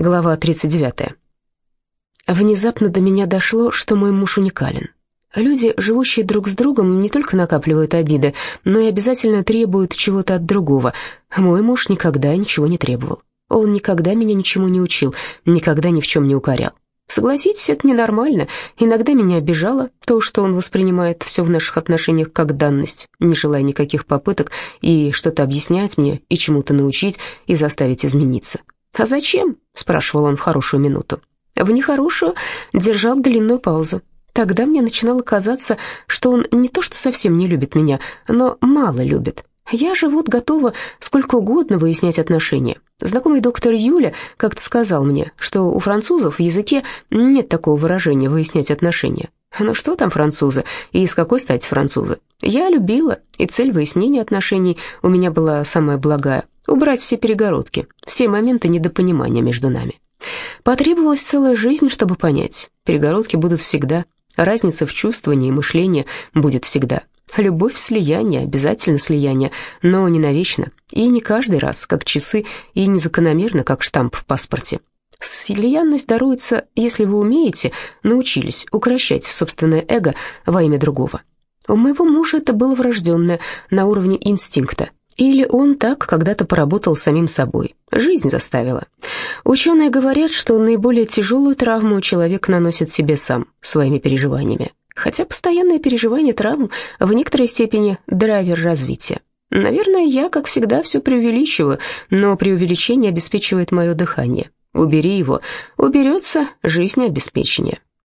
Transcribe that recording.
Глава 39. Внезапно до меня дошло, что мой муж уникален. Люди, живущие друг с другом, не только накапливают обиды, но и обязательно требуют чего-то от другого. Мой муж никогда ничего не требовал. Он никогда меня ничему не учил, никогда ни в чем не укорял. Согласитесь, это ненормально. Иногда меня обижало то, что он воспринимает все в наших отношениях как данность, не желая никаких попыток и что-то объяснять мне, и чему-то научить, и заставить измениться. «А зачем?» — спрашивал он в хорошую минуту. В нехорошую держал длинную паузу. Тогда мне начинало казаться, что он не то что совсем не любит меня, но мало любит. Я же вот готова сколько угодно выяснять отношения. Знакомый доктор Юля как-то сказал мне, что у французов в языке нет такого выражения «выяснять отношения». Ну что там французы, и с какой стати французы? Я любила, и цель выяснения отношений у меня была самая благая убрать все перегородки, все моменты недопонимания между нами. Потребовалась целая жизнь, чтобы понять, перегородки будут всегда, разница в чувствовании и мышлении будет всегда. Любовь — слияние, обязательно слияние, но не навечно, и не каждый раз, как часы, и не закономерно, как штамп в паспорте. Слиянность даруется, если вы умеете, научились укращать собственное эго во имя другого. У моего мужа это было врожденное, на уровне инстинкта, или он так когда-то поработал самим собой. Жизнь заставила. Ученые говорят, что наиболее тяжелую травму человек наносит себе сам, своими переживаниями. Хотя постоянное переживание травм в некоторой степени драйвер развития. Наверное, я, как всегда, все преувеличиваю, но преувеличение обеспечивает мое дыхание. Убери его, уберется жизнеобеспечение.